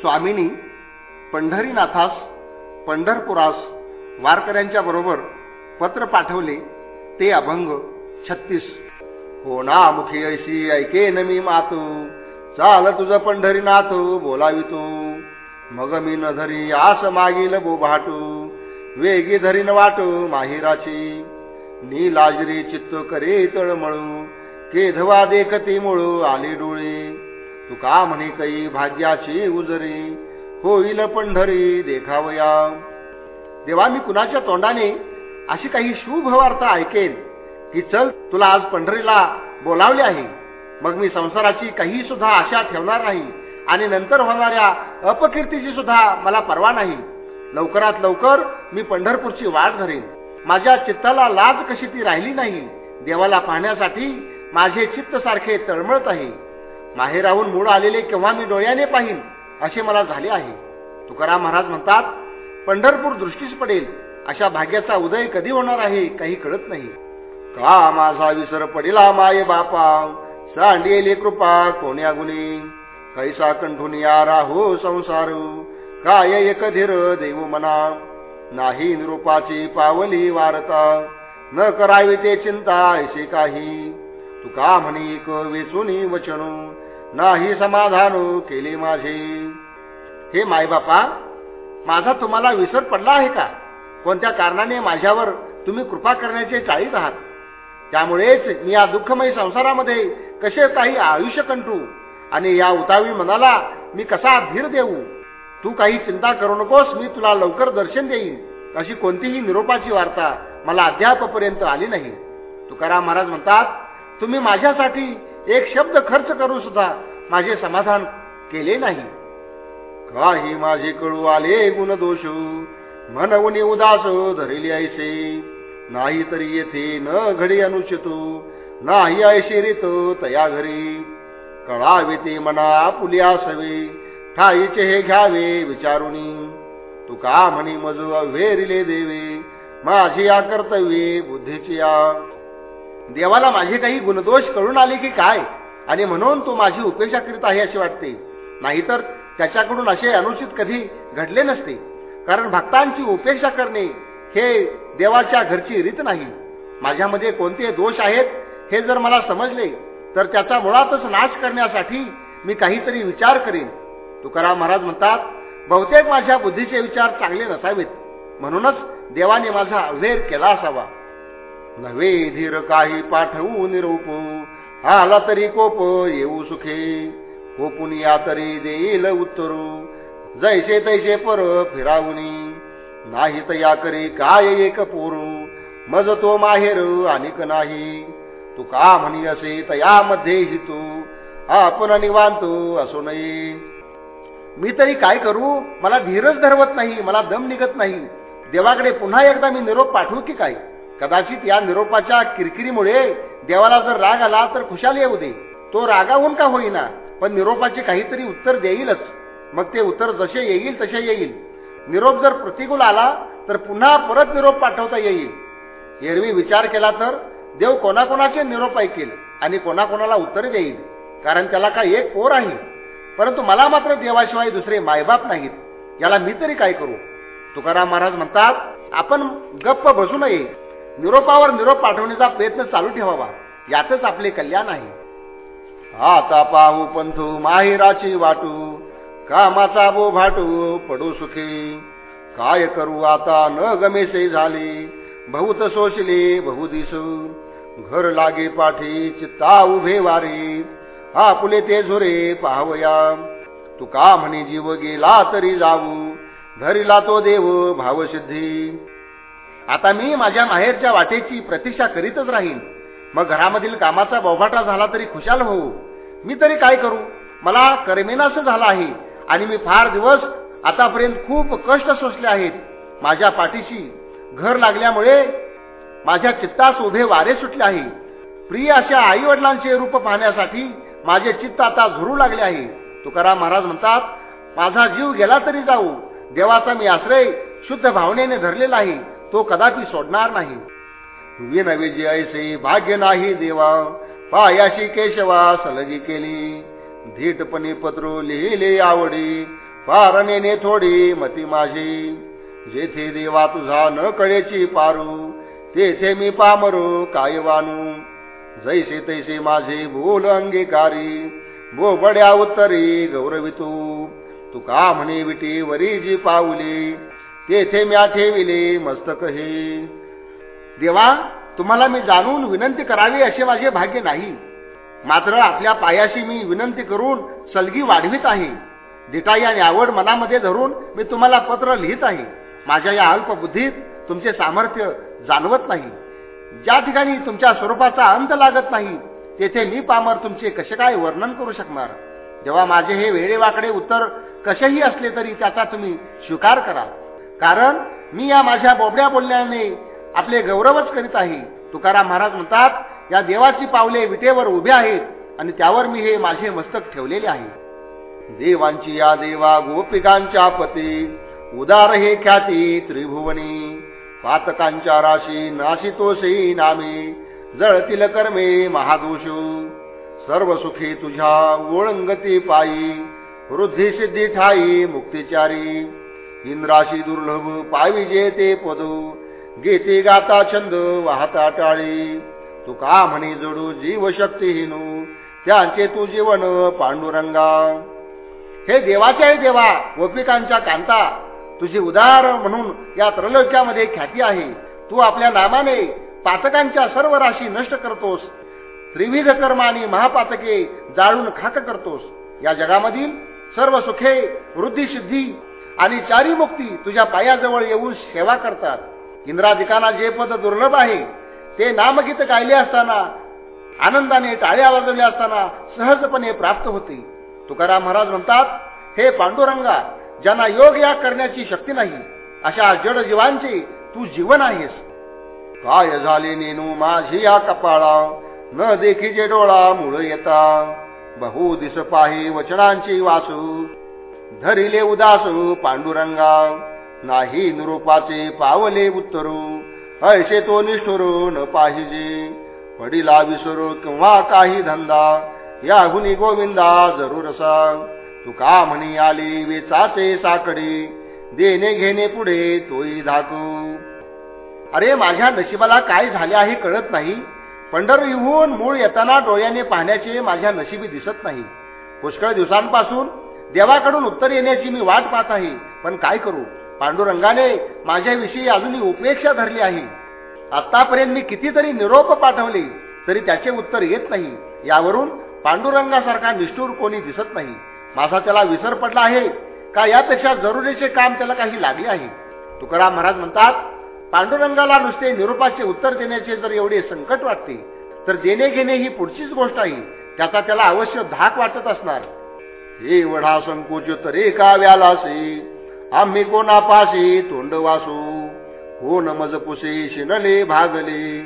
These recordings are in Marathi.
स्वामिनी पंढरीनाथास पंढरपुरास वारकऱ्यांच्या बरोबर पत्र पाठवले ते अभंग छत्तीस. हो ना मुखी ऐशी ऐके न मी मातू. चाल तुझ पंढरीनाथ बोलावी तू. मग मी न धरी आस मागील बोभाटू. वेगी धरीन वाट माहिराची. नी लाजरी चित्त करे तळमळू. केधवा देखती मुळू आली डोळे. तुका म्हणे कई भाग्याची उजरी होईल पंढरी देखावया. देवा मी कुणाच्या तोंडाने अशी काही शुभ वार्ता ऐकेन की चल तुला आज पंढरीला बोलावले आहे. मग मी संसाराची काही सुद्धा आशा ठेवणार नाही आणि नंतर होणाऱ्या अपकीर्तीची सुद्धा मला परवा नाही. लवकरात लवकर मी पंढरपूरची वाट धरेन. माझ्या चित्ताला लाज कशी ती राहिली नाही देवाला पाहण्यासाठी माझे चित्त सारखे तळमळत आहे. माहेराहून मूळ आलेले केव्हा मी डोळ्याने पाहिन असे मला झाले आहे. तुकाराम महाराज म्हणतात पंढरपूर दृष्टीस पडेल अशा भाग्याचा उदय कधी होणार आहे काही कळत नाही. का माझा विसर पडिला माये बापा? सांडियेली कृपा कोण्या गुणी कैसा कंठुनिया राहो संसार? काय एक धीर देव मना? नाही निरूपाची पावली वारता. न करावी ते चिंता ऐसे काही. तुका म्हणी एक वेचुनी वचन नाही समाधान केले माझे. हे मायबापा माझा तुम्हाला विसर पडला आहे का? कोणत्या कारणाने माझ्यावर तुम्ही कृपा करण्याचे चाळीत आहात? त्यामुळेच मी या दुःखमयी संसारामध्ये कसे काही आयुष्य कंटू आणि या उतावी मनाला मी कसा धीर देऊ? तू काही चिंता करू नकोस मी तुला लवकर दर्शन देईन. अशी कोणतीही निरोपाची वार्ता मला अद्यापपर्यंत आली नाही. तुकाराम महाराज म्हणतात तुम्ही माझ्यासाठी एक शब्द खर्च करून सुद्धा माझे समाधान केले नाही. काही माझे कळू आले गुण दोष मनवणी उदास धरली ऐसे नाही तरी येथे न घडी अनुचितो. नाही ऐसे रीत तया घरी. कळावे ते मना पुल्यासवे ठाईचे हे घ्यावे विचारुनी. का म्हणी मजू अव्हेरिले देवे. माझी या कर्तव्ये बुद्धीची या. देवाला माझे काही गुणदोष कळून आले की काय? आणि म्हणून तो माझी उपेक्षा करीत आहे असे वाटते. नाहीतर त्याच्याकडून असे अनुचित कधी घडले नसते. कारण भक्तांची उपेक्षा करणे हे देवाच्या घरची रीत नाही. माझ्यामध्ये कोणते दोष आहेत हे जर मला समजले तर त्याचा मुळातच नाश करण्यासाठी मी काहीतरी विचार करेन. तुकाराम महाराज म्हणतात बहुतेक माझ्या बुद्धीचे विचार चांगले नसावेत. म्हणूनच देवाने माझा अवेर केला असावा. नवे धीर काही पाठवू निरूप. आला तरी कोप येऊ सुखे. कोपून या तरी देईल उत्तरू. जैसे तैसे पर फिरावणी नाही तया या करी काय एक पोरू. मज तो माहेर अनिक नाही. तू का म्हणी असे तयामध्ये हितू. आपण निवांत असो नये. मी तरी काय करू? मला धीरच धरवत नाही. मला दम निघत नाही. देवाकडे पुन्हा एकदा मी निरोप पाठवू की काय? कदाचित या निरोपाच्या किरकिरीमुळे देवाला जर राग आला तर खुशाल येऊ दे तो रागाहून का होईना? पण निरोपाचे काहीतरी उत्तर देईलच. मग ते उत्तर जसे येईल तसे येईल. निरोप जर प्रतिकूल आला तर पुन्हा परत निरोप पाठवता येईल. एरवी विचार केला तर देव कोणाकोणाचे निरोप ऐकेल आणि कोणाकोणाला उत्तर देईल. कारण त्याला काय एक पोर आहे. परंतु मला मात्र देवाशिवाय दुसरे मायबाप नाहीत. याला मी तरी काय करू? तुकाराम महाराज म्हणतात आपण गप्प बसू नये. निरोपावर निरोप पाठवण्याचा प्रयत्न चालू ठेवावा. यातच आपले कल्याण आहे. आता पाहू पंथू माहिराची वाटू. कामाचा बो भाटू पडू सुखी. काय करू आता? न गमेसे झाली. बहुत सोशले बहु दिसू. घर लागे पाठी चित्ता उभे वारी. आपुले ते झुरे पाहवया तू का म्हणे जीव गेला तरी जाऊ. धरिला तो देव भावसिद्धी. आता मी माझ्या माहेरच्या वाटेची प्रतीक्षा करीतच राहीन. मग घरामधील कामाचा बोभाटा झाला तरी खुशाल होऊ. मी तरी काय करू? मला करमेनास झाला आहे आणि मी फार दिवस आतापर्यंत खूप कष्ट सोसले आहेत. माझ्या पाठीशी घर लागल्यामुळे माझ्या चित्तास उभे वारे सुटले आहे. प्रिय अशा आई वडिलांचे रूप पाहण्यासाठी माझे चित्त आता झुरू लागले आहे. तुकाराम महाराज म्हणतात माझा जीव गेला तरी जाऊ. देवाचा मी आश्रय शुद्ध भावनेने धरलेला आहे. तो कदापि सोडणार नाही. विनवे जे ऐसे भाग्य नाही देवा. पायाशी केशवा सलगी केली. धीटपणी पत्र लिहिले आवडी. पारणेने थोडी मती माझी. जेथे देवा तुझा न कळेची पारू तेथे मी पामरू काय वानू. जैसे तैसे माझे भूल अंगीकारी. बोबड्या उत्तरी गौरवितू तू. का म्हणे विटी वरी जी पाऊली. तेथे म्या ठेविले मस्तक हे. देवा तुम्हाला मी जाणून विनंती करावी असे माझे भाग्य नाही. मात्र आपल्या पायाशी मी विनंती करून सलगी वाढवित आहे. दिटाई आणि आवड मनामध्ये धरून मी तुम्हाला पत्र लिहित आहे. माझ्या या अल्पबुद्धीत तुमचे सामर्थ्य जाणवत नाही. ज्या ठिकाणी तुमच्या स्वरूपाचा अंत लागत नाही तेथे मी पामर तुमचे कसे काय वर्णन करू शकणार? जेव्हा माझे हे वेळेवाकडे उत्तर कसेही असले तरी त्याचा तुम्ही स्वीकार करा. कारण मी या माझ्या बोबड्या बोलण्याने आपले गौरवच करीत आहे. तुकाराम महाराज म्हणतात या देवाची पावले विटेवर उभे आहेत आणि त्यावर मी हे माझे मस्तक ठेवलेले आहे. देवांची या देवा गोपिकांच्या पती उदार हे ख्याती त्रिभुवनी पातकांच्या राशी नाशितोषी नामे जळतील कर्मे महादोषू. सर्व सुखी तुझ्या ओळंगती पायी वृद्धी सिद्धी ठाई मुक्तिचारी. इंद्राशी दुर्लभ पाविजे ते पद. गीते गाता छंद वाहता टाळी. तू का म्हणे जडू जीव शक्तीहीनू त्यांचे तू जीवन पांडुरंगा. हे देवाच्या देवा गोपिकांच्या कांता. तुझी उदार म्हणून या त्रलोक्यामध्ये ख्याती आहे. तू आपल्या नामाने पातकांच्या सर्व राशी नष्ट करतोस. त्रिविध कर्म आणि महापातके जाळून खाक करतोस. या जगामधील सर्व सुखे वृद्धी सिद्धी आणि चारी मुक्ती तुझ्या पायाजवळ येऊन सेवा करतात. इंद्राधिकांना जे पद दुर्लभ आहे ते नामगीत गायले असताना आनंदाने टाळ्या वाजवल्या असताना सहजपणे प्राप्त होते. तुकाराम महाराज म्हणतात हे पांडुरंगा ज्यांना योग या करण्याची शक्ती नाही अशा जड जीवांचे तू जीवन आहेस. काय झाले नेनू माझी या कपाळा? न देखीचे डोळा मुळ येता. बहु दिस पाही वचनांची वासू. धरिले उदासू पांडुरंगा नाही निरूपाचे पावले उत्तरू ऐसे तो निष्ठुरू न पाहिजे. पडिला विसरू किंवा काही धंदा या गुणी गोविंदा जरूर सांग तू का म्हणी आली वेचाचे साकडे देणे घेणे पुढे तोही धाकू. अरे माझ्या नशिबाला काय झाले आहे कळत नाही. पंढरहून मूळ येताना डोळ्याने पाहण्याचे माझ्या नशिबी दिसत नाही. पुष्कळ दिवसांपासून देवाकडून उत्तर येण्याची मी वाट पाहत आहे. पण काय करू? पांडुरंगाने माझ्याविषयी अजूनही उपेक्षा धरली आहे. आतापर्यंत मी कितीतरी निरोप पाठवले तरी त्याचे उत्तर येत नाही. यावरून पांडुरंगासारखा निष्ठूर कोणी दिसत नाही. माझा त्याला विसर पडला आहे. का यापेक्षा जरुरीचे काम त्याला काही लागले आहे? तुकाराम महाराज म्हणतात पांडुरंगाला नुसते निरूपाचे उत्तर देण्याचे जर एवढे संकट वाटते तर देणे घेणे ही पुढचीच गोष्ट आहे. त्याचा त्याला अवश्य धाक वाटत असणार. हे वढा संकोच तरी का व्यालासे आम्ही कोणापाशी तोंड वासू? हो कोण मज पुसे शिनले भागले.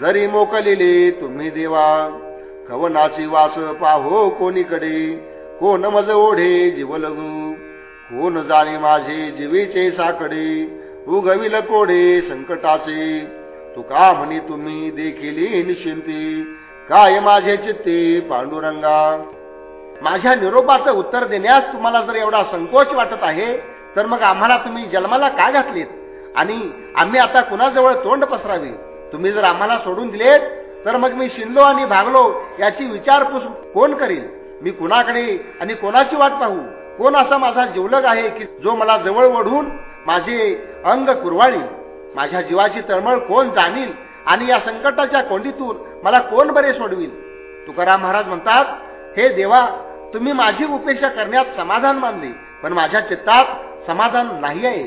जरी मोकलिले तुम्ही देवा. कवनाची वास पाहो कोणीकडे? हो कोण मज ओढे जीवलगू कोण हो जाणे माझे जीवीचे साकडे? उगविल कोडे संकटाचे? तुका म्हणे तुम्ही देखील निश्चिंती काय माझे चित्ते पांडुरंगा? माझ्या निरोपाचं उत्तर देण्यास तुम्हाला जर एवढा संकोच वाटत आहे तर मग आम्हाला तुम्ही जन्माला का घातलेत? आणि आम्ही आता कुणाजवळ तोंड पसरावे? तुम्ही जर आम्हाला सोडून दिलेत तर मग मी शिनलो आणि भागलो याची विचारपूस कोण करेल? मी कुणाकडे आणि कोणाची वाट पाहू? कोण असा माझा जीवलग आहे की जो मला जवळ ओढून माझे अंग कुरवाळी माझ्या जीवाची तळमळ कोण जाणील? आणि या संकटाच्या कोंडीतून मला कोण बरे सोडविल? तुकाराम महाराज म्हणतात हे देवा तुम्ही माझी उपेक्षा करण्यात समाधान मानले पण माझ्या चित्तात समाधान नाही आहे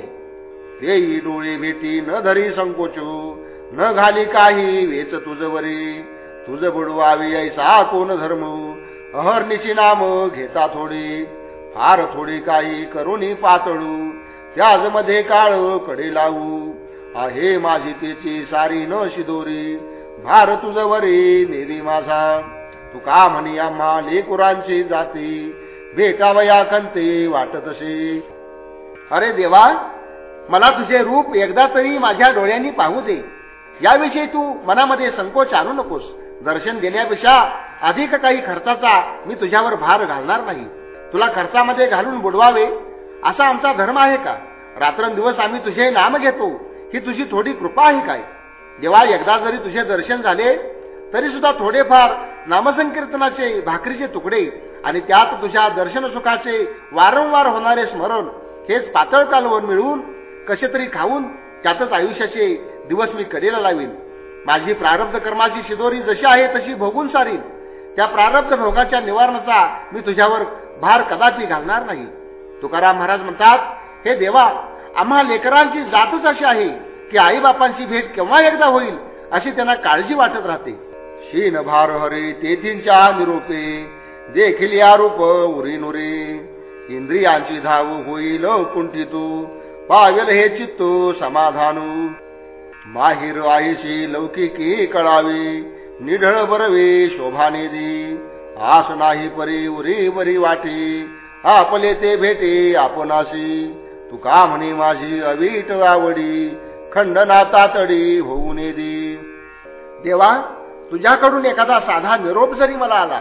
ते डोळे भेटी न धरी संकोचू न घाली काही वेच तुझ वरी. तुझ बुडवावी ऐसा कोण धर्म? अहर्निशी नाम घेता थोडी फार थोडी काही करुणी पातळू. त्याजमध्ये काळकडे लावू आहे माझी तेची सारी न शिदोरी. भार तुझ वरी नेरी माझा. तू का म्हणी माली कुरांची जाती. भेटावया कंते वाटत असे अरे देवा मला तुझे रूप एकदा तरी माझ्या डोळ्यांनी पाहू दे. याविषयी तू मनामध्ये संकोच आणू नकोस. दर्शन देण्यापेक्षा अधिक काही खर्चाचा मी तुझ्यावर भार घालणार नाही. तुला खर्चामध्ये घालून बुडवावे असा आमचा धर्म आहे का? रात्रंदिवस आम्ही तुझे नाम घेतो. ही तुझी थोडी कृपा आहे काय? जेव्हा एकदा जरी तुझे दर्शन झाले तरी सुद्धा थोडेफार नामसंकीर्तनाचे भाकरीचे तुकडे आणि त्यात तुझ्या दर्शन सुखाचे वारंवार होणारे स्मरण हेच पातळ कालवर मिळवून कसे तरी खाऊन त्यातच आयुष्याचे दिवस मी कडेला लावीन. माझी प्रारब्ध कर्माची शिदोरी जशी आहे तशी भोगून सारीन. त्या प्रारब्ध भोगाच्या निवारणाचा मी तुझ्यावर भार कदापि घालणार नाही. तुकाराम महाराज म्हणतात हे देवा आम्हा लेकरांची जातच अशी आहे की आईबापांची भेट केव्हा एकदा होईल अशी त्यांना काळजी वाटत राहते. शीन भार हरे तेथींच्या निरोपे. देखील या रूप उरी नुरे. इंद्रियांची धाव होईल कुंठितू. पावेल हे चित्तो समाधानू. माहिर आईशी लौकिकी कळावी. निढळ बरवे शोभानिधी. आस नाही परी उरी बरी वाटी. आपले ते भेटे आपणाशी. तुका म्हणे माझी अवीट आवडी. खंडना तातडी होऊ दे देवा तुझ्याकडून एखादा साधा निरोप जरी मला आला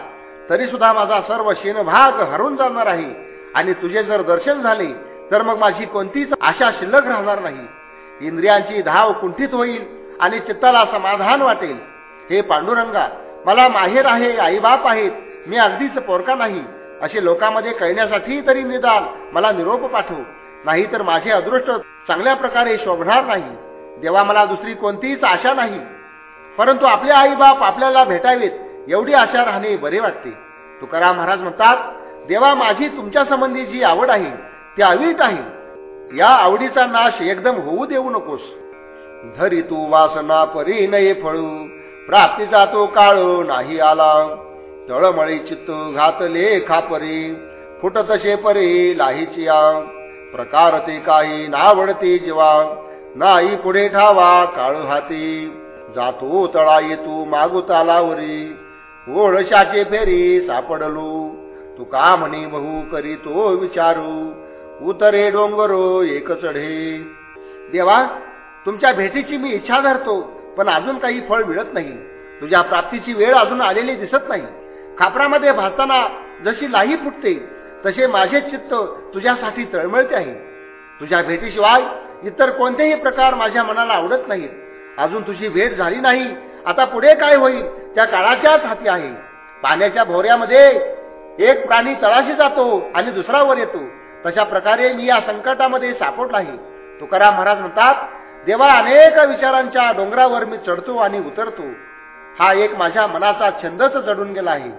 तरी सुद्धा माझा सर्व शेनभाग हरून जाणार आहे. आणि तुझे जर दर्शन झाले तर मग माझी कोणतीच आशा शिल्लक राहणार नाही. इंद्रियांची धाव कुंठित होईल आणि चित्ताला समाधान वाटेल. हे पांडुरंगा मला माहेर आहे आईबाप आहेत मी अगदीच पोरका नाही. असे लोकांमध्ये कळण्यासाठी तरी निदान मला निरोप पाठव. नाही तर माझे अदृष्ट चांगल्या प्रकारे शोभणार नाही. देवा मला दुसरी कोणतीच आशा नाही. परंतु आपले आई बाप आपल्याला भेटावेत एवढी आशा राहणे बरे वाटते. तुकाराम महाराज म्हणतात देवा माझी तुमच्या संबंधी जी आवड आहे ती अवीट आहे. या आवडीचा नाश एकदम होऊ देऊ नकोस. धरी तू वासना परी नये फळू प्राप्तीचा तो काळ नाही आला. तळमळी चित्त घातले खापरी फुट तसे परी लाहीची प्रकार ते काही नावडते जीवा नाही पुढे ठावा काळू हाती. जातो तळा येतो मागू तालावरी. ओळशाचे फेरी सापडलो. तू का म्हणे बहु करी तो विचारू. उतरे डोंगरो एक चढे. देवा तुमच्या भेटीची मी इच्छा धरतो पण अजून काही फळ मिळत नाही. तुझ्या प्राप्तीची वेळ अजून आलेली दिसत नाही. खापरामध्ये भासताना जशी लाही फुटते तसे माझे चित्त तुझ्यासाठी तळमळते आहे. तुझ्या भेटीशिवाय इतर कोणतेही प्रकार माझ्या मनाला आवडत नाहीत. अजून तुझी भेट झाली नाही. आता पुढे काय होईल? त्या काळाच्याच हाती आहे. पाण्याच्या भोऱ्यामध्ये एक प्राणी तळाशी जातो आणि दुसरा वर येतो. तशा प्रकारे मी या संकटामध्ये सापडला आहे. तुकाराम महाराज म्हणतात देवा अनेक विचारांच्या डोंगरावर मी चढतो आणि उतरतो. हा एक माझ्या मनाचा छंदच जडून गेला आहे.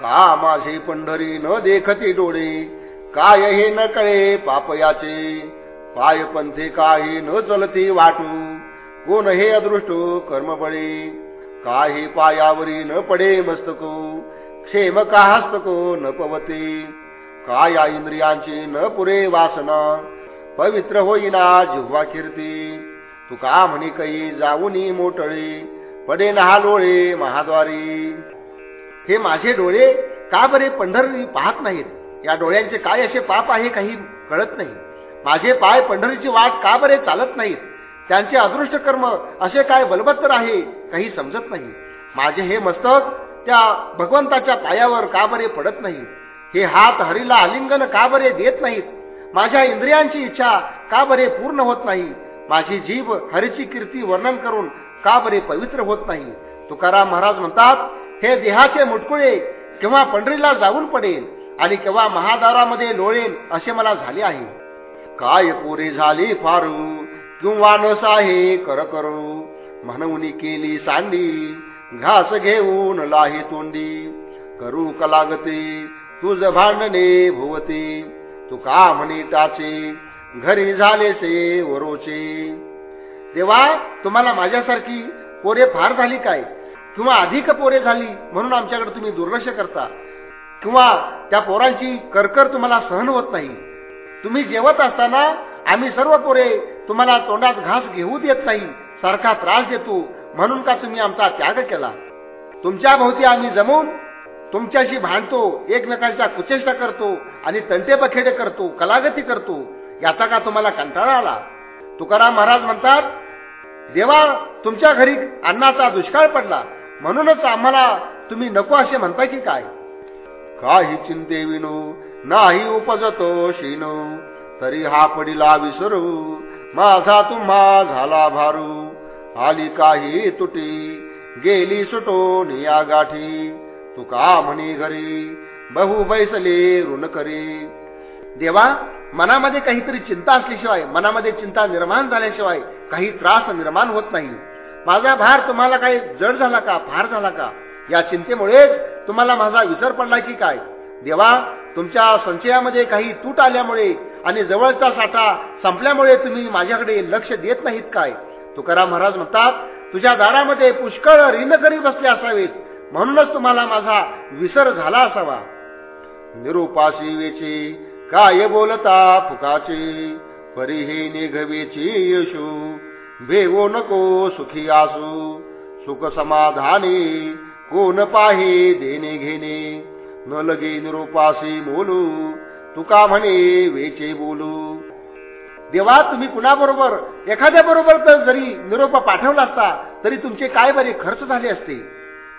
का माझे पंढरी न देखती डोळे? काय हे न कळे पापयाचे पाय पंथे काही न चलती वाटू? कोण हे अदृष्ट कर्मबळे काही पायावरी न पडे मस्तको क्षेम का हस्तको न पवते. काया इंद्रियांची न पुरे वासना पवित्र होईना जिव्हा कीर्ती. तुका म्हणी कई जाऊनी मोटळी पडे नहा डोळे महाद्वारी. हे माझे डोळे का बरे पंढरी पाहत नाहीत? या डोळ्यांचे काय असे पाप आहे काही कळत नाही. माझे पाय पंढरीची वाट का बरे चालत नाहीत? त्यांचे अदृष्ट कर्म असे काय बलबत्तर आहे काही समजत नाही. माझे हे मस्तक त्या भगवंताच्या पायावर का बरे पडत नाही? हे हात हरीला आलिंगन का बरे देत नाहीत? माझ्या इंद्रियांची इच्छा का बरे पूर्ण होत नाही? माझी जीभ हरीची कीर्ती वर्णन करून का बरे पवित्र होत नाही? तुकाराम महाराज म्हणतात हे देहाचे मुटकुळे केव्हा पंढरीला जाऊन पडेल आणि केव्हा महादारामध्ये लोळेल असे मला झाले आहे. काय पुरी झाली फारू किंवा नसाहे कर करू. म्हणून केली सांडी घास घेऊन लाही तोंडी. करू कलागते तुझ भांडणे भुवते. तू का म्हणे टाचे घरी झालेसे वरोचे तेव्हा तुम्हाला माझ्यासारखी पोरे फार झाली काय? किंवा अधिक पोरे झाली म्हणून आमच्याकडे तुम्ही दुर्लक्ष करता? किंवा त्या पोरांची करकर तुम्हाला सहन होत नाही? तुम्ही जेवत असताना आम्ही सर्व पोरे तुम्हाला तोंडात घास घेऊ देत नाही. सारखा त्रास देतो. म्हणून का तुम्ही आमचा त्याग केला? तुमच्या भोवती आम्ही जमून तुमच्याशी भांडतो एकमेकांच्या कुचेष्टा करतो आणि तंटे बखेडे करतो कलागती करतो. याचा का तुम्हाला कंटाळा आला? तुकाराम महाराज म्हणतात देवा तुमच्या घरी अन्नाचा दुष्काळ पडला. म्हणूनच आम्हाला तुम्ही नको असे म्हणता की काय? काही चिंते विनो नाही उपजतो शिनो. तरी हा पडिला विसरू. माझा तुम्हा झाला भारू. आली काही तुटी गेली सुटो निया गाठी तुका म्हणी घरी बहु बैसले ऋण करी. देवा मनामध्ये काहीतरी चिंता असल्याशिवाय मनामध्ये चिंता निर्माण झाल्याशिवाय काही त्रास निर्माण होत नाही. माझा भार तुम्हाला काही जड झाला का फार झाला का? या चिंतेमुळेच तुम्हाला माझा विसर पडला की काय? देवा तुमच्या संचयामध्ये काही तूट आल्यामुळे आणि जवळचा साठा संपल्यामुळे तुम्ही माझ्याकडे लक्ष देत नाहीत काय? तुकाराम महाराज म्हणतात तुझ्या दारामध्ये पुष्कळ ऋण करी बसले असावेत. म्हणूनच तुम्हाला माझा विसर झाला असावा. निरुपाशी वेची काय बोलता फुकाची? परी हे निघवेची यशू. भेगो नको सुखी आसू. सुख समाधाने कोण पाहे देणे घेणे? न लगे निरोपासी बोलू. तुका म्हणे वेचे बोलू. देवा तुम्ही कुणाबरोबर एखाद्या बरोबर तर जरी निरोप पाठवला असता तरी तुमचे काय बरे खर्च झाले असते?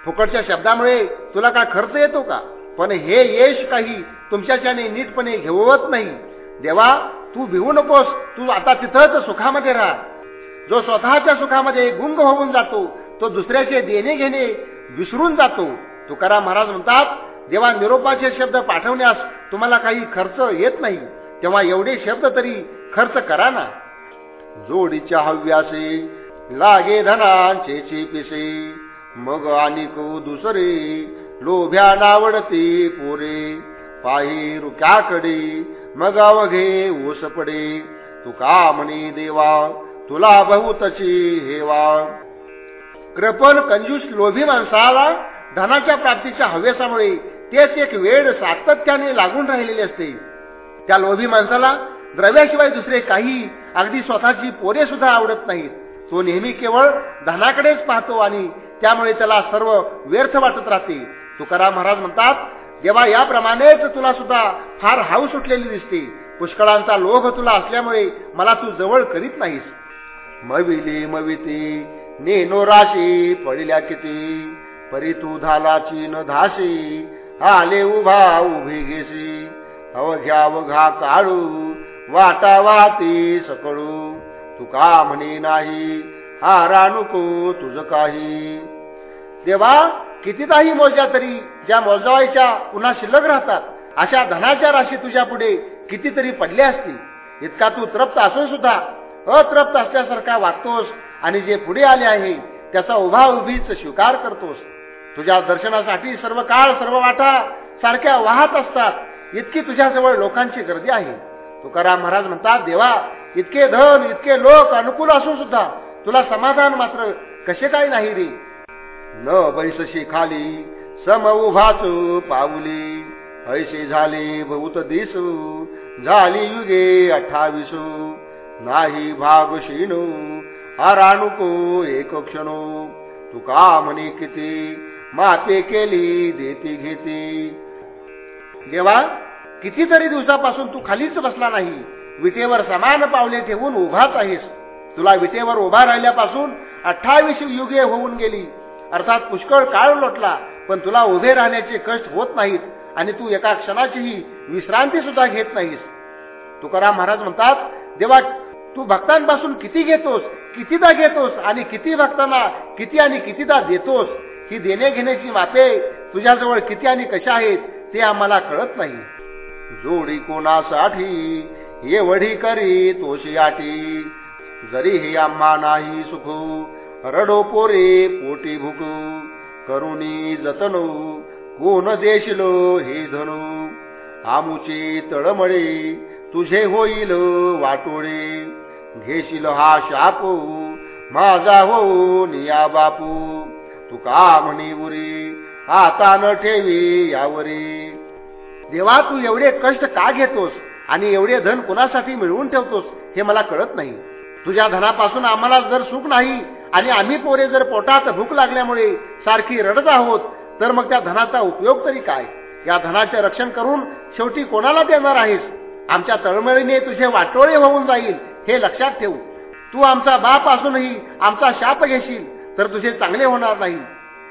फुकटच्या शब्दामुळे तुला काय खर्च येतो का? पण हे यश काही तुमच्याच्याने नीटपणे घेवत नाही. देवा तू भिवू नकोस तू आता तिथंच सुखामध्ये राहा. जो स्वतःच्या सुखामध्ये गुंग होऊन जातो तो दुसऱ्याचे देणे घेणे विसरून जातो. तुकाराम महाराज म्हणतात देवा निरोपाचे शब्द पाठवण्यास तुम्हाला काही खर्च येत नाही तेव्हा एवढे शब्द तरी खर्च करा ना. जोडीच्या हव्यासे लागे धनांचे पिसे मग आणि दुसरे लोभ्या नावडते पोरे पाही रुक्याकडे मग अवघे ओस पडे. तुका म्हणे देवा तुला बहुतची हेवा. कृपण कंजूस लोभी माणसाला धनाच्या प्राप्तीच्या हव्यासामुळे तेच एक वेळ सातत्याने लागून राहिलेले असते. त्या लोभी माणसाला द्रव्याशिवाय दुसरे काही अगदी स्वतःची पोरे सुद्धा आवडत नाहीत. तो नेहमी केवळ धनाकडेच पाहतो आणि त्यामुळे त्याला सर्व व्यर्थ वाटत राहते. तुकाराम महाराज म्हणतात जेव्हा याप्रमाणेच तुला सुद्धा फार हाव सुटलेली दिसते. पुष्कळांचा लोभ तुला असल्यामुळे मला तू जवळ करीत नाहीस. मविली मविती नेनो राशी पडल्या किती? परी तू धालाची न धाशी आले उभा उभी घेसी अवघ्या अवघा काळू वाटा वाती सकळू तुका म्हणे नाही? हारा नको तुझ काही. देवा कितीदाही मोजल्या तरी ज्या मोजावायच्या पुन्हा शिल्लक राहतात अशा धनाच्या राशी तुझ्या पुढे कितीतरी पडल्या असतील. इतका तू तृप्त असून सुद्धा अतृप्त असल्यासारखा वागतोस आणि जे पुढे आले आहे त्याचा उभा उभीच स्वीकार करतोस. तुझ्या दर्शनासाठी सर्व काळ सर्व वाटा सारख्या वाहत असतात. इतकी तुझ्याजवळ लोकांची गर्दी आहे. तुकाराम महाराज म्हणतात देवा इतके धन इतके लोक अनुकूल असून सुद्धा तुला समाधान मात्र कसे काय नाही रे? न बैसशी खाली सम उभाच पाऊली. ऐसे झाले बहुत दिसू. झाली युगे अठ्ठावीसू. नाही भाग शिणू. अराणुको एक क्षणो. तुका म्हणे किती? माते केली देती घेती. देवा कितीतरी दिवसापासून तू खालीच बसला नाही. विटेवर समान पावले ठेवून उभाच आहेस. तुला विटेवर उभा राहिल्यापासून अठ्ठावीस युगे होऊन गेली. अर्थात पुष्कळ काळ लोटला पण तुला उभे राहण्याचे कष्ट होत नाहीत आणि तू एका क्षणाचीही विश्रांती सुद्धा घेत नाहीस. तुकाराम महाराज म्हणतात देवा तू भक्तांपासून किती घेतोस कितीदा घेतोस आणि किती भक्तांना किती आणि कितीदा देतोस? ही देणे घेण्याची मापे तुझ्याजवळ किती आणि कशा आहेत ते आम्हाला कळत नाही. जोडी कोणासाठी? एवढी करी तोशी आटी. जरी हे आम्हा नाही सुखू रडो पोरे पोटी भुकू. करुणी जतनो कोण देशिलो हे धनु. आमुचे तळमळे तुझे होईल वाटोळे. घेशील हा शाप माझा हो निया बापू. तुका म्हणी उरी आता न ठेवी यावरी. देवा तू एवढे कष्ट का घेतोस? आणि एवढे धन कुणासाठी मिळवून ठेवतोस? हे मला कळत नाही. तुझ्या धनापासून आम्हाला जर सुख नाही आणि आम्ही पोरे जर पोटात भूक लागल्यामुळे सारखी रडत आहोत तर मग त्या धनाचा उपयोग तरी काय? या धनाचे रक्षण करून शेवटी कोणाला देणार आहेस? आमच्या तळमळीने तुझे वाटोळे होऊन जाईल हे लक्षात ठेवू. तू आमचा बाप असूनही आमचा शाप घेशील. तर तुझे चांगले होणार नाही.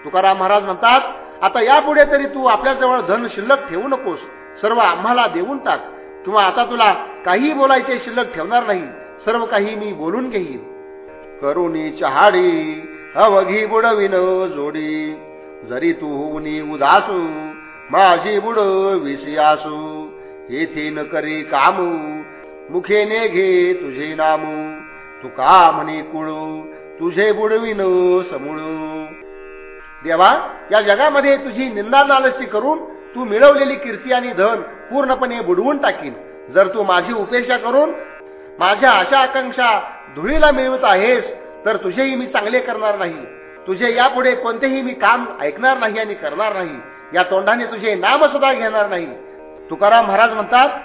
तुकाराम महाराज म्हणतात आता यापुढे तरी तू आपल्याजवळ धन शिल्लक ठेवू नकोस. सर्व आम्हाला देऊन टाक. किंवा आता तुला काही बोलायचे शिल्लक ठेवणार नाही. सर्व काही मी बोलून घेईन. करुणी चहाडी अवघी बुडविन जोडी. जरी तू होऊनी उदासू माझी बुड विसियासू येथे न करी कामू मुखे ने घे तुझे नामू. तू का म्हणे कुळू तुझे बुडविन समूळ. देवा या जगामध्ये तुझी निंदा नालस्ती करून तू मिळवलेली कीर्ती आणि धन पूर्णपणे बुडवून टाकीन. जर तू माझी उपेक्षा करून माझ्या आशा आकांक्षा धुळीला मिळवत आहेस तर तुझेही मी चांगले करणार नाही. तुझे यापुढे कोणतेही मी काम ऐकणार नाही आणि करणार नाही. या तोंडाने तुझे नाम सुद्धा घेणार नाही. तुकाराम महाराज म्हणतात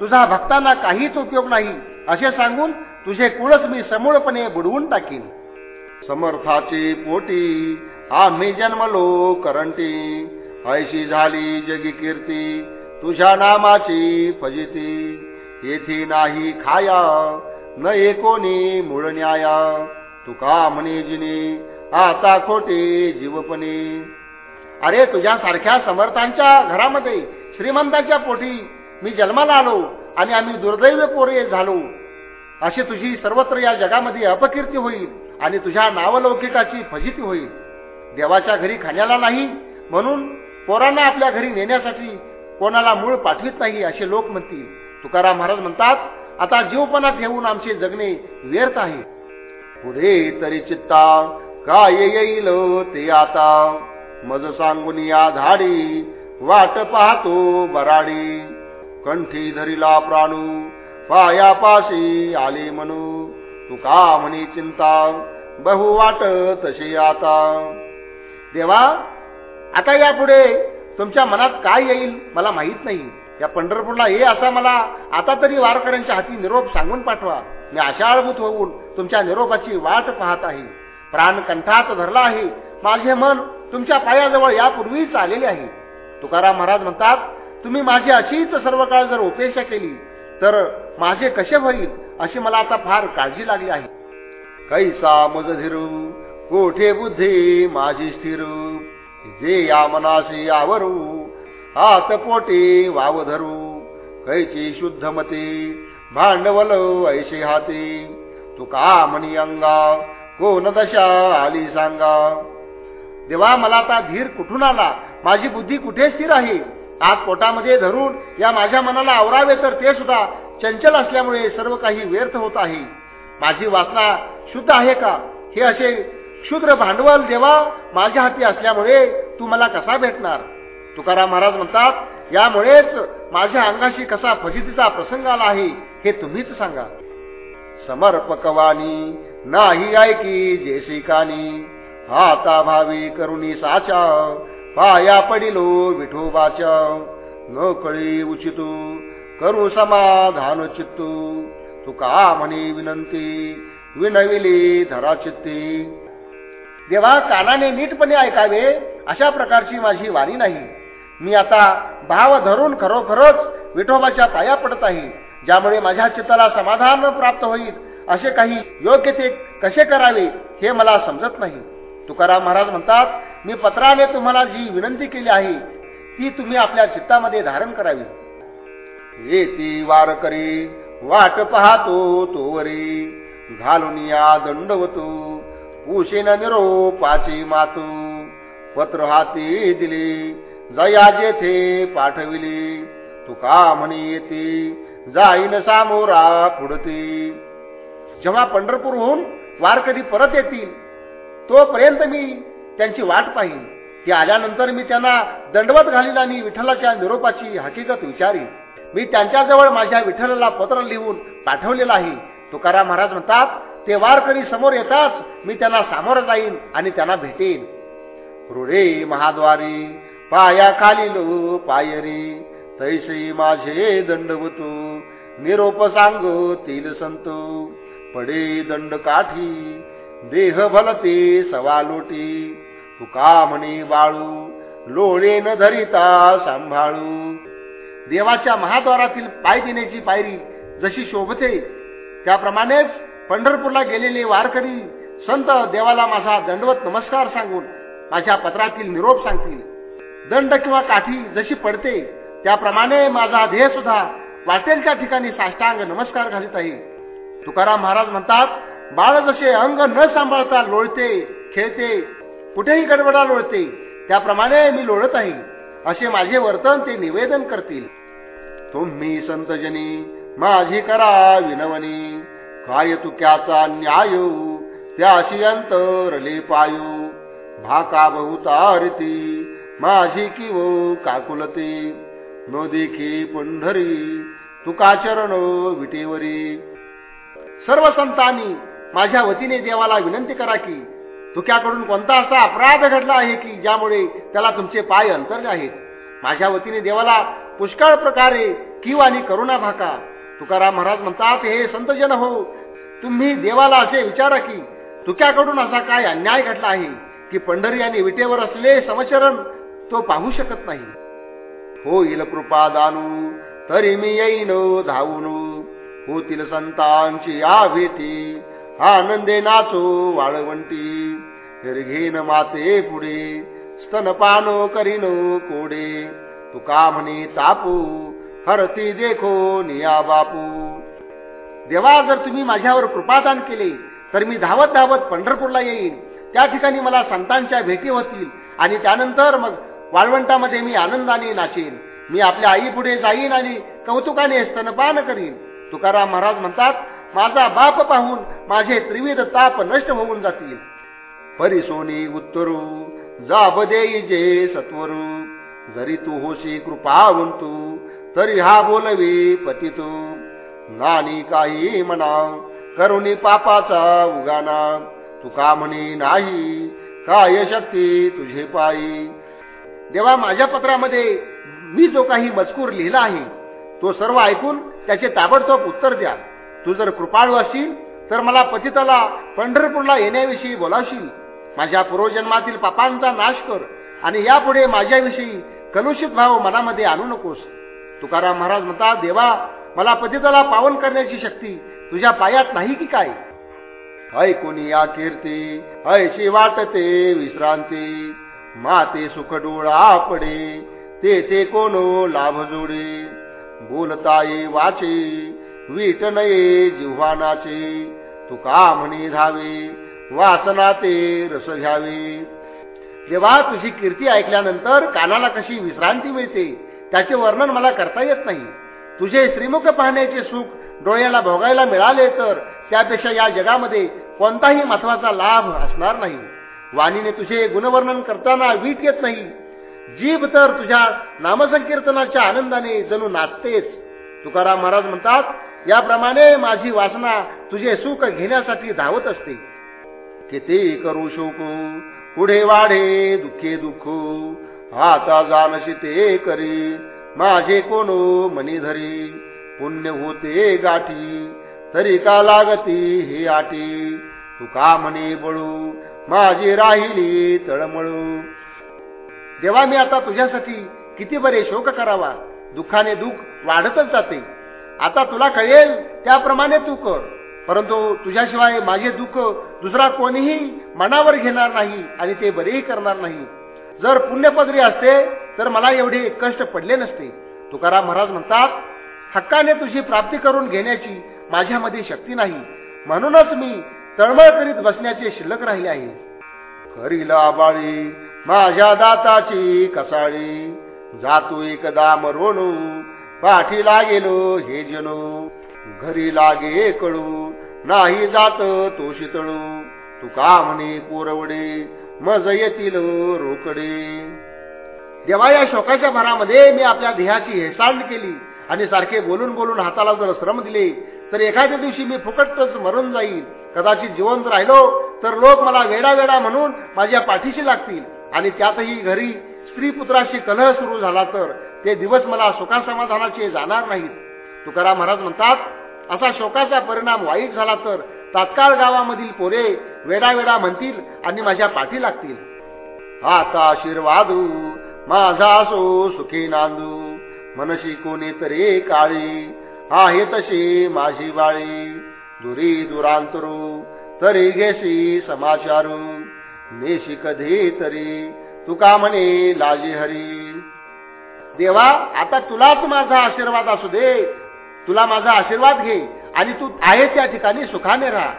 तुझा भक्तांना काहीच उपयोग नाही. असे सांगून तुझे कुळच मी समूळपणे बुडवून टाकीन. समर्थाची पोटी आम्ही जन्मलो करंटी. ऐशी झाली जगी कीर्ती तुझ्या नामाची फजिती. येथे नाही खाया न एकोणी मूळ न्याया. तुका म्हणे जिने आता खोटे जीवपणे अरे तुझ्या सारख्या समर्थांच्या घरामध्ये श्रीमंतांच्या पोटी मी जन्माला आलो आणि आम्ही दुर्दैव पोरे झालो. अशी तुझी सर्वत्र या जगामध्ये अपकीर्ती होईल. आणि तुझ्या नावलौकिकाची फजिती होईल. देवाच्या घरी खाण्याला नाही म्हणून पोरांना आपल्या घरी नेण्यासाठी कोणाला मूळ पाठवित नाही असे लोक म्हणतील. तुकाराम महाराज म्हणतात आता जीवपणा ठेवून आमचे जगणे व्यर्थ आहे. पुढे तरी चित्ता काय येईल ते आता? मज सांगून या धाडी वाट पाहतो बराडी. कंठी धरिला प्राणू पायापाशी आले म्हणू तुका म्हणे चिंता? बहु वाट तशी आता. देवा आता यापुढे तुमच्या मनात काय येईल मला माहीत नाही. या पंढरपूरला ये असा मला आता तरी वारकऱ्यांच्या हाती निरोप सांगून पाठवा. मी आशाळभूत होऊन तुमच्या निरोपाची वाट पाहत आहे. प्राण कंठात धरला आहे. माझे मन तुमच्या पायाजवळ यापूर्वीच आलेले आहे. तुकाराम महाराज म्हणतात तुम्ही माझी अशीच सर्व काळ जर उपेक्षा केली तर माझे कसे होईल? अशी मला आता फार काळजी लागली आहे. कैसा मज धीरू कोठे बुद्धी माझी स्थिर? जे या मनाशी आवरू हात पोटे वाव धरू. कैची शुद्ध मते भांडवल ऐशी हाती. तू का म्हणी अंगा कोण दशा आली सांगा? देवा मला आता धीर कुठून आला? माझी बुद्धी कुठे स्थिर आहे? आत पोटामध्ये धरून या माझ्या मनाला आवरावे तर ते सुद्धा चंचल असल्यामुळे सर्व काही व्यर्थ होत आहे. माझी वासना शुद्ध आहे का? हे असे क्षुद्र भांडवल देवा माझ्या हाती असल्यामुळे तू मला कसा भेटणार? तुकाराम महाराज म्हणतात यामुळेच माझ्या अंगाशी कसा फजितीचा प्रसंग आला आहे हे तुम्हीच सांगा. समर्पकवानी नाही ऐकी जेसिकानी. हाता भावी करुणी साचा पाया पडिलो विठोबाच्या. न कळी उचितू करू समाधान चित्तू तुका म्हणे विनंती विनविली धरा चित्ती देवा कानाने नीटपणे ऐकावे अशा प्रकारची माझी वाणी नाही. मी आता भाव धरून खरोखरच विठोबाच्या पाया पडत आहे ज्यामुळे माझ्या चित्ताला समाधान प्राप्त होईल असे काही योग्य ते कसे करावे हे मला समजत नाही. तुकाराम महाराज म्हणतात मी पत्राने तुम्हाला जी विनंती केली आहे ती तुम्ही आपल्या चित्तामध्ये धारण करावी. येती वारकरी वाट पाहतो तोवरी घालून या दंडवतो उशेन निरोपाची मातू. पत्र हाती दिली जया जेथे पाठविली. तुका म्हणी येते जाईन सामोरा पुढती. जेव्हा पंढरपूरहून वारकरी परत येतील तोपर्यंत मी त्यांची वाट पाहिन. ते आल्यानंतर मी त्यांना दंडवत घालीन आणि विठ्ठलाच्या निरोपाची हकीकत विचारी मी त्यांच्याजवळ माझ्या विठ्ठलाला पत्र लिहून पाठवलेलं आहे. तुकाराम महाराज म्हणतात ते वारकरी समोर येताच मी त्यांना सामोरं जाईन आणि त्यांना भेटेन. रुडे महाद्वारी पाया खाली लो पायरी तैसे माझे दंडवतो निरोप सांग तील संतो. पडे दंड काठी देह भलते सवालोटी तुका म्हणे बाळू लोळे न धरिता सांभाळू. देवाच्या महाद्वारातील पाय देण्याची पायरी जशी शोभते त्याप्रमाणेच पंढरपूरला गेलेले वारकरी संत देवाला माझा दंडवत नमस्कार सांगून माझ्या पत्रातील निरोप सांगतील. दंड किंवा काठी जशी पडते त्याप्रमाणे माझा ध्येय सुद्धा वाटेल त्या ठिकाणी साष्टांग नमस्कार घालत आहे. तुकाराम महाराज म्हणतात बाळ जसे अंग न सांभाळता लोळते खेळते कुठेही गडबडा लोळते त्याप्रमाणे मी लोळत आहे. असे माझे वर्तन ते निवेदन करतील. तुम्ही संतजनी माझी करा विनवनी. काय तुक्याचा न्याय? त्याशी अंतरले पायू. भाका बहुतारिती माझी किव काकुलते. न देखी पंढरी तुका चरण विटेवरी. सर्व संतांनी माझ्या वतीने देवाला विनंती करा की तुक्याकडून कोणता असा अपराध घडला आहे की ज्यामुळे त्याला तुमचे पाय अंतरले आहेत? माझ्या वतीने देवाला पुष्कळ प्रकारे किव आणि करुणा भाका. तुकाराम महाराज म्हणतात हे संतजन हो तुम्ही देवाला असे विचारा की तुक्याकडून असा काय अन्याय घडला आहे की पंढरी आणि विटेवर असले समचरण तो पाहू शकत नाही. होईल कृपा दानू तरी मी येईन धावून. होतील संतांची या भेटी आनंदे नाचो वाळवंटी. घेन माते पुढे स्तनपान करीन कोडे. तुका म्हणे तापू हरती देखो निया बापू. देवा जर तुम्ही माझ्यावर कृपादान केले तर मी धावत धावत पंढरपूरला येईन. त्या ठिकाणी मला संतांच्या भेटी होतील आणि त्यानंतर मग वाळवंटामध्ये मी आनंदाने नाचेन. मी आपल्या आई पुढे जाईन आणि कौतुकाने स्तनपान करीन. तुकाराम महाराज म्हणतात माझा बाप पाहून माझे त्रिविध ताप नष्ट होऊन जातील. परिसोनी उत्तरू जाब देई जे सत्वरू. जरी तू होशी कृपावंतू तरी हा बोलवी पतितो. नानी काही म्हणा करुणी पापाचा उगाना. तुका म्हणे नाही काय शक्ती तुझे पायी? देवा माझ्या पत्रामध्ये मी जो काही मजकूर लिहिला आहे तो सर्व ऐकून त्याचे ताबडतोब उत्तर द्या. तू जर कृपाळू असशील तर मला पतिताला पंढरपूरला येण्याविषयी बोलावशील. माझ्या पूर्वजन्मातील पापांचा नाश कर आणि यापुढे माझ्याविषयी कलुषित भाव मनामध्ये आणू नकोस. तुकाराम महाराज म्हणतात देवा मला पतिताला पावन करण्याची शक्ती तुझ्या पायात नाही की काय? हय कोणी या कीर्ती हयशी वाटते विश्रांती माते सुख डोळा पडे ते ते कोण लाभ जोडे. बोलताये वाचे वीट नये जिव्हानाचे. तुका म्हणे धावे वासना ते रस घ्यावे. जेव्हा तुझी कीर्ती ऐकल्यानंतर कानाला कशी विश्रांती मिळते त्याचे वर्णन मला करता येत नाही. तुझे श्रीमुख पाहण्याचे सुख डोळ्याला भोगायला मिळाले तर त्यापेक्षा या जगामध्ये कोणताही महत्त्वाचा लाभ असणार नाही. वाणीने तुझे गुणवर्णन करताना वीट येत नाही. जीभ तर तुझ्या नामसंकीर्तनाच्या आनंदाने जणू नाचतेच. तुकाराम महाराज म्हणतात याप्रमाणे माझी वासना तुझे सुख घेण्यासाठी धावत असते. किती करू शकू? पुढे वाढे दुःखे दुख. आता जानशी ते करी माझे कोणो मनी धरी. पुण्य होते गाठी तरी का लागती हे आटी? तुका म्हणे बळू माझी राहिली तळमळू. देवा मी आता तुझ्यासाठी किती बरे शोक करावा. दुःखाने दुःख वाढतच जाते. आता तुला कळेल त्याप्रमाणे तू कर. परंतु तुझ्याशिवाय माझे दुःख दुसरा कोणीही मनावर घेणार नाही आणि ते बरेही करणार नाही. जर पुण्यपदरी असते तर मला एवढे कष्ट पडले नसते. तुकाराम महाराज म्हणतात हक्काने तुझी प्राप्ती करून घेण्याची माझ्यामध्ये शक्ती नाही. म्हणूनच मी तळमळ करीत बसण्याचे शिल्लक राहिले आहे. करीला आबाळी माझ्या दाताची कसाळी. जातो एकदा मरवणू पाठीला गेलो हे जनू. घरी लागे कळू. नाही जात तो शितळू. तुका म्हणे कोरवडे? मज येतील रोकडे. देवा या शोकाच्या भरामध्ये मी आपल्या देहाची हेसांड केली आणि सारखे बोलून बोलून हाताला जर श्रम दिले तर एखाद्या दिवशी मी फुकटच मरून जाईल कदाचित जिवंत राहिलो तर लोक मला वेडा वेडा म्हणून माझ्या पाठीशी लागतील. आणि त्यातही घरी स्त्री पुत्राशी कलह सुरू झाला तर ते दिवस मला सुखासमाधानाचे जाणार नाहीत. तुकाराम महाराज म्हणतात असा शोकाचा परिणाम वाईट झाला तर तात्काळ गावामधील पोरे वेडा वेडा म्हणतील आणि माझ्या पाठी लागतील. आता आशीर्वादू माझा असो सुखी नांदू मनशी कोणी तरी काळी आहे तशी माझी बाळी. दुरी दुरांतरू तरी घेशी समाचारू नेशी कधी तरी तुका म्हणे लाजी हरी. देवा आता तुलाच माझा आशीर्वाद असू दे. तुला माझा आशीर्वाद घे आणि तू आहे त्या ठिकाणी सुखाने राहा.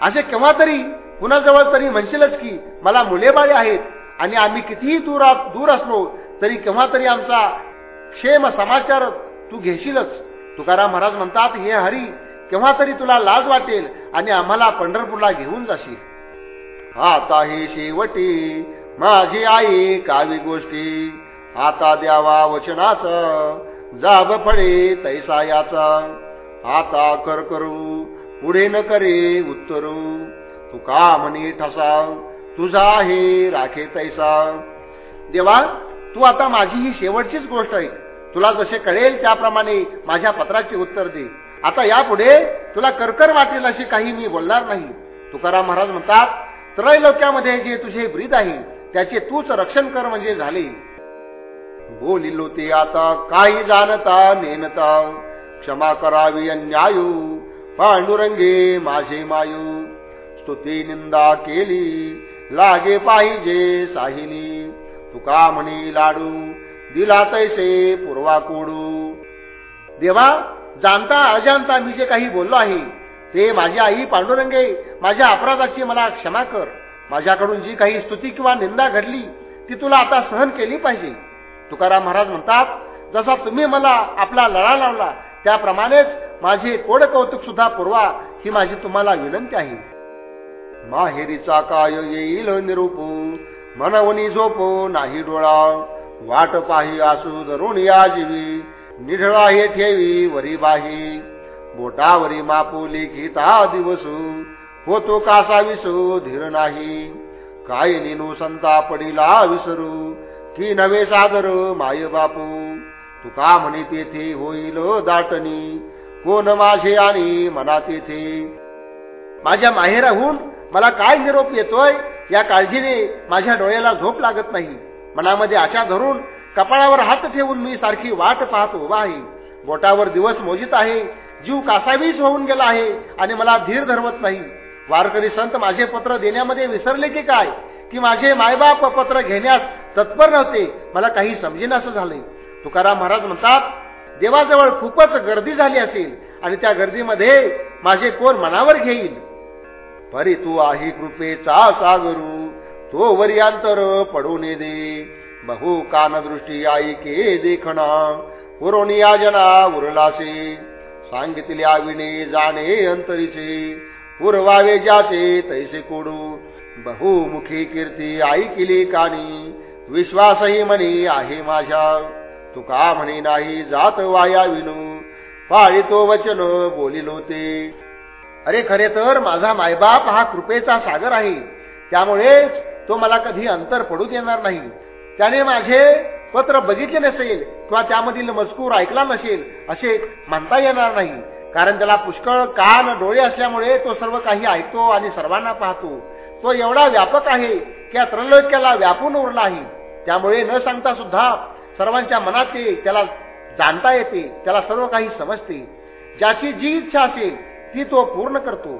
असे केव्हा तरी कुणाजवळ तरी म्हणशीलच की मला मुलेबाळे आहेत आणि आम्ही कितीही दूर दूर असलो तरी केव्हा तरी आमचा क्षेम समाचार तू घेशीलच. तुकाराम महाराज म्हणतात हे हरी केव्हा तरी तुला लाज वाटेल आणि आम्हाला पंढरपूरला घेऊन जाशील. आता ही शेवटी माझी आई कावी गोष्टी. आता द्यावा वचनाचं. जाब फळे तैसा याचा. आता कर करू पुढे न करे उत्तरू. तू का म्हणे ठसा तुझा आहे राखे तैसा. देवा तू आता माझी ही शेवटचीच गोष्ट आहे. तुला जसे कळेल त्याप्रमाणे माझ्या पत्राचे उत्तर दे. आता यापुढे तुला करकर वाटेल अशी काही मी बोलणार नाही. तुकाराम महाराज म्हणतात त्रैलोक्यामध्ये जे तुझे ब्रीद आहे त्याचे तूच रक्षण कर म्हणजे झाले. बोलिलो ते आता काही जाणता नेनता क्षमा करावी अन्यायू पांडुरंगे माझे मायू. स्तुती निंदा केली लागे पाहिजे साहिली. तुका म्हणी लाडू दिला तैसे पूर्वा कोडू. देवा जाणता अजाणता मी जे काही बोललो आहे ते माझी आई पांडुरंगे माझ्या अपराधाची मला क्षमा कर. माझ्याकडून जी काही स्तुती किंवा निंदा घडली ती तुला आता सहन केली पाहिजे. तुकाराम महाराज म्हणतात जसा तुम्ही मला आपला लळा लावला त्याप्रमाणेच माझे कोड कौतुक सुद्धा पुरवा ही माझी तुम्हाला विनंती आहे. माहेरीचा काय येईल निरूपू मनवनी झोपो नाही डोळा वाट पाही असू धरून या जीवी निढळा हे ठेवी वरी बाही बोटावरी मापू घेता दिवसू होतो कासा विसू धीर नाही काय निनू संता पडिला विसरू की नवे सादर माय बापू? तुका म्हणे तेथे होईल दाटणी. कोण माझे आणि मना तेथे? माझ्या माहेराहून मला काय निरोप येतोय? या काळजीने माझ्या डोळ्याला झोप लागत नाही. मनामध्ये आशा धरून कपाळावर हात ठेवून मी सारखी वाट पाहत उभा आहे. बोटावर दिवस मोजित आहे. जीव कासावीस होऊन गेला आहे आणि मला धीर धरवत नाही. वारकरी संत माझे पत्र देण्यामध्ये विसरले की काय? की माझे मायबाप पत्र घेण्यास तत्पर नव्हते. मला काही समजेन असं झालंय. तुकाराम महाराज म्हणतात देवाजवळ खूपच गर्दी झाली असेल आणि त्या गर्दीमध्ये माझे कोण मनावर घेईल? परी तू आहे कृपेचा सागरू तो वरियांतर पडून दे. बहु कानदृष्टी के देखणा पुरोनिया आजना उरलासे. सांगितल्या विणे जाणे अंतरीचे पुरवावे जाते तैसे कोडू. बहुमुखी कीर्ती ऐकिली कानी. विश्वासही म्हणे आहे माझ्या. तुका म्हणे नाही जात वाया विनू पाळीतो वचन बोलिलो ते. अरे खरे तर माझा मायबाप हा कृपेचा सागर आहे. त्यामुळे तो मला कधी अंतर पडू देणार नाही. त्याने माझे पत्र बघितले नसेल किंवा त्यामधील मजकूर ऐकला नसेल असे म्हणता येणार नाही. कारण त्याला पुष्कळ कान डोळे असल्यामुळे तो सर्व काही ऐकतो आणि सर्वांना पाहतो. तो एवढा व्यापक आहे की या त्रैलोक्याला व्यापून उरला आहे. त्यामुळे न सांगता सुद्धा सर्वांच्या मनात ते त्याला जाणता येते त्याला सर्व काही समजते. ज्याची जी इच्छा असेल ती तो पूर्ण करतो.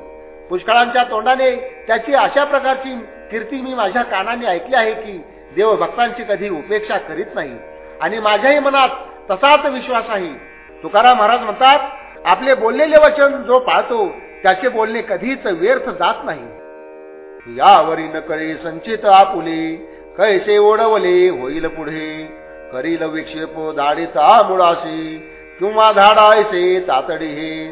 पुष्कळांच्या तोंडाने त्याची अशा प्रकारची कीर्ती मी माझ्या कानाने ऐकली आहे की देव भक्तांची कधी उपेक्षा करीत नाही. आणि माझ्याही मनात तसाच विश्वास आहे. तुकाराम महाराज म्हणतात आपले बोललेले वचन जो पाळतो त्याचे बोलणे कधीच व्यर्थ जात नाही. यावरी नकळे संचित आपुले कैसे ओढवले होईल पुढे? करील विक्षेप धाडीचा मुळाशी. किंवा धाडायचे तातडी हे.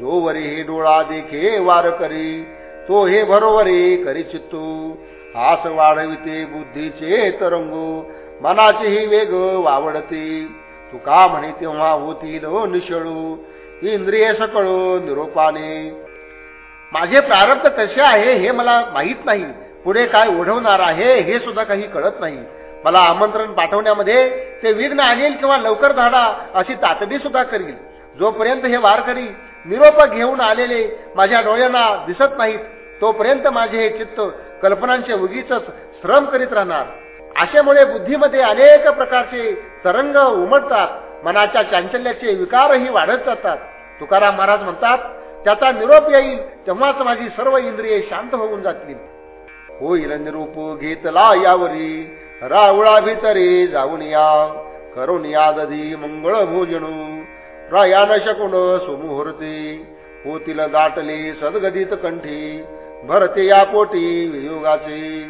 जो वरी हे डोळा देखे वार करी. तो हे भरोवरे करी चित्तू हास वाढविते बुद्धीचे तरंगू. मनाचेही वेग वावडते. तू का म्हणे तेव्हा होतील निशळू इंद्रिय सकळू निरोपाने. माझे प्रारब्ध कसे आहे हे मला माहीत नाही. पुढे काय ओढवणार आहे हे सुद्धा काही कळत नाही. मला आमंत्रण पाठवण्यामध्ये ते विघ्न आणेल किंवा लवकर धाडा अशी तातडी सुद्धा करील. जोपर्यंत हे वारकरी निरोप घेऊन आलेले माझ्या डोळ्यांना दिसत नाहीत तोपर्यंत माझे हे चित्त कल्पनांचे उगीच श्रम करीत राहणार. अशामुळे बुद्धीमध्ये अनेक प्रकारचे तरंग उमटतात मनाच्या चांचल्याचे विकारही वाढत जातात. तुकाराम महाराज म्हणतात त्याचा निरोप येईल तेव्हाच माझी सर्व इंद्रिये शांत होऊन जातील. होईल निरूप घेतला यावरी. रावळा भितरे जाऊन या. करून यादधी मंगळ भोजनू. प्रयाण शकून सुमुहूर्ती. होतील दाटले सदगदित कंठी. भरते या पोटी वियोगाचे.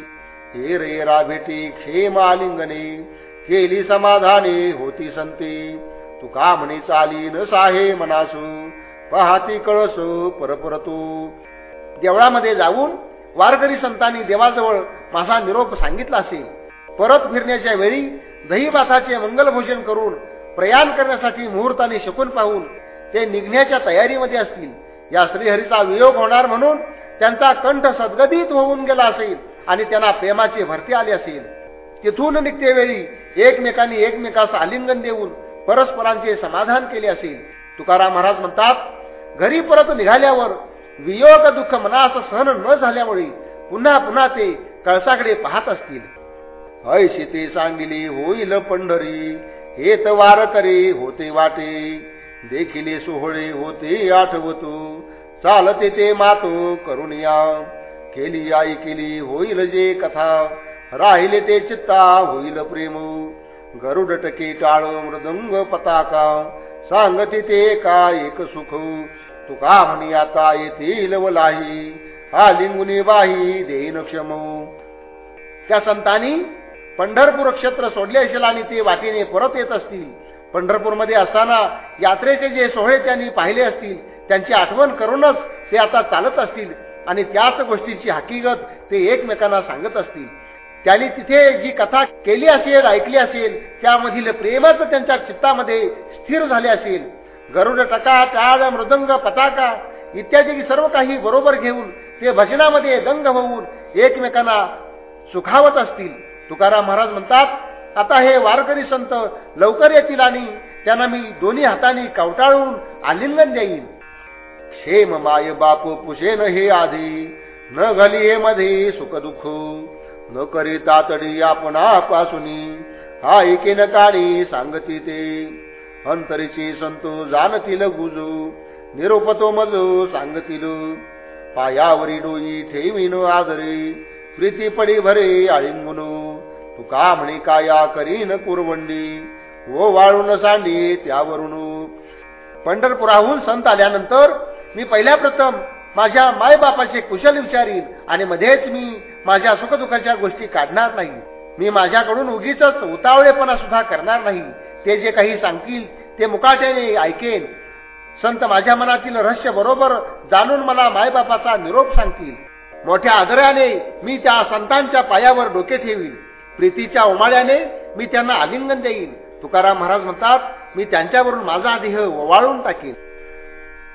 हे रे राभेटी क्षेम आलिंगने. केली समाधाने होती संती. तुका म्हणे चाली न साहे मनासू. पहाती कळस परपरतू. देवळामध्ये जाऊन वारकरी संतांनी देवाजवळ माझा निरोप सांगितला असेल. परत फिरण्याच्या वेळी दहीभाताचे मंगलभोजन करून प्रयाण करण्यासाठी मुहूर्ताने शकून पाहून ते निघण्याच्या तयारीमध्ये असतील. या श्रीहरीचा वियोग होणार म्हणून त्यांचा कंठ सद्गदित होऊन गेला असेल आणि त्यांना प्रेमाचे भरती आले असेल. तिथून निघते वेळी एकमेकांनी एकमेकास आलिंगन देऊन परस्परांचे समाधान केले असेल. तुकाराम महाराज म्हणतात घरी परत निघाल्यावर वियोग दुःख मनास सहन न झाल्यामुळे पुन्हा पुन्हा ते कळसाकडे पाहत असतील. ऐशी ते सांगिली होईल पंढरी. हेत वार करे होते वाटे. देखिले सोहळे होते आठवतो. चालते ते मातो करून या. केली आई केली होईल जे कथा. राहिले ते चित्ता होईल प्रेम. गरुड टके टाळ मृदंग पताका. सांगते ते का एक सुख. तुका म्हणी आता येथील वलाही. हा लिंगुनी बाही देईन क्षम. त्या संतांनी पंढरपूर क्षेत्र सोडले असेल आणि ते वाटेने परत येत असतील. पंढरपूरमध्ये असताना यात्रेचे जे सोहळे त्यांनी पाहिले असतील त्यांची आठवण करूनच ते आता चालत असतील आणि त्याच गोष्टीची हकीकत ते एकमेकांना सांगत असतील. त्यांनी तिथे जी कथा केली असेल ऐकली असेल त्यामधील प्रेमच त्यांच्या चित्तामध्ये स्थिर झाले असेल. गरुड टका टाळ मृदंग पताका इत्यादी सर्व काही बरोबर घेऊन ते भजनामध्ये दंग होऊन एकमेकांना सुखावत असतील. तुकाराम महाराज म्हणतात आता हे वारकरी संत लवकर येतील आणि त्यांना मी दोन्ही हाताने कवटाळून आलिंगन देईन. क्षेम माय बाप पुषेन हे आधी. न घाली हे मध्ये सुख दुःख न करी तातडी आपणापासून. हा एकेन काळी सांगती ते. अंतरीची संतो जाणतील गुजू निरोपतो मजो सांगतील. पायावरी डोई ठेवीन आदरी प्रीती पडी भरे आळिंगुन. तुका म्हणे काया करीन कुरवंडी व वाळून सांडी त्यावरून. पंढरपुराहून संत आल्यानंतर मी पहिल्या प्रथम माझ्या मायबापाचे कुशल विचारीन आणि मध्येच मी माझ्या सुखदुःखाच्या गोष्टी काढणार नाही. मी माझ्याकडून उगीच उतावळेपणा सुद्धा करणार नाही. ते जे काही सांगतील ते मुकाट्याने ऐकेन. संत माझ्या मनातील रहस्य बरोबर जाणून मला मायबापाचा निरोप सांगतील. मोठ्या आदराने मी त्या संतांच्या पायावर डोके ठेवीन. प्रीतीच्या उमाळ्याने मी त्यांना आलिंगन देईन. तुकाराम महाराज म्हणतात मी त्यांच्यावरून माझा देह ओवाळून टाकेन.